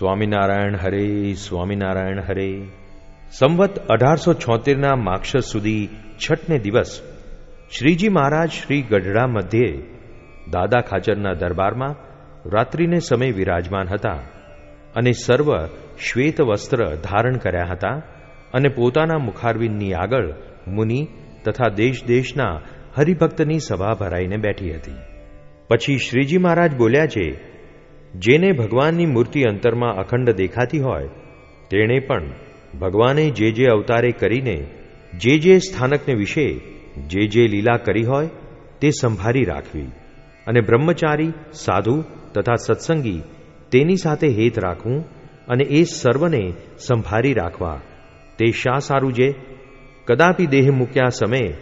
સ્વામિનારાયણ હરે સ્વામિનારાયણ હરે. સંવત અઢારસો છોતેરના માક્ષર સુધી છઠને દિવસ શ્રીજી મહારાજ શ્રી ગઢડા મધ્યે દાદા ખાચરના દરબારમાં રાત્રિને સમય વિરાજમાન હતા અને સર્વ શ્વેત વસ્ત્ર ધારણ કર્યા હતા અને પોતાના મુખારવિંદની આગળ મુનિ તથા દેશ દેશના હરિભક્તની સભા ભરાઈને બેઠી હતી. પછી શ્રીજી મહારાજ બોલ્યા છે જેને ભગવાનની મૂર્તિ અંતરમાં અખંડ દેખાતી હોય, તેણે પણ ભગવાને જે જે અવતારે કરીને, જે જે સ્થાનકને વિશે જે જે લીલા કરી હોય, તે સંભાળી રાખવી. અને બ્રહ્મચારી, સાધુ તથા સત્સંગી તેની સાથે હેત રાખવું અને એ સર્વને સંભાળી રાખવા. તે શા સારું છે કદાપી દેહ મૂક્યા સમયે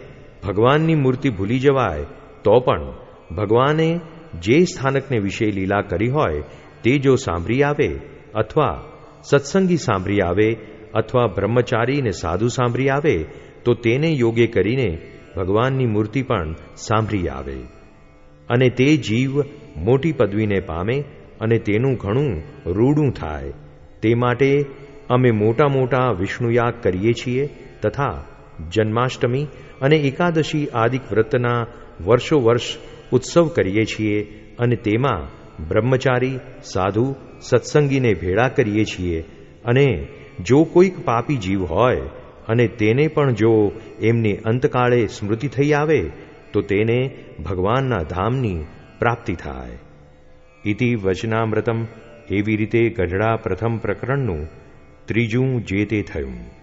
ભગવાનની મૂર્તિ ભૂલી જવાય, તો પણ ભગવાને જે સ્થાનકને વિશે લીલા કરી હોય તે જો સાંભળી આવે અથવા સત્સંગી સાંભળી આવે અથવા બ્રહ્મચારી ને સાધુ સાંભળી આવે, તો તેને યોગ્ય કરીને ભગવાનની મૂર્તિ પણ સાંભળી આવે. અને તે જીવ મોટી પદવીને પામે અને તેનું ઘણું રૂડું થાય. તે માટે અમે મોટા મોટા વિષ્ણુયાગ કરીએ છીએ તથા જન્માષ્ટમી અને એકાદશી આદિક વ્રતના વર્ષો વર્ષ ઉત્સવ કરીએ છીએ અને તેમાં બ્રહ્મચારી, સાધુ, સત્સંગીને ભેળા કરીએ છીએ. અને જો કોઈક પાપી જીવ હોય અને તેને પણ જો એમની અંતકાળે સ્મૃતિ થઈ આવે, તો તેને ભગવાનના ધામની પ્રાપ્તિ થાય. ઇતિ વચનામૃતમ. એવી રીતે ગઢડા પ્રથમ પ્રકરણનું ત્રીજું જે તે થયું.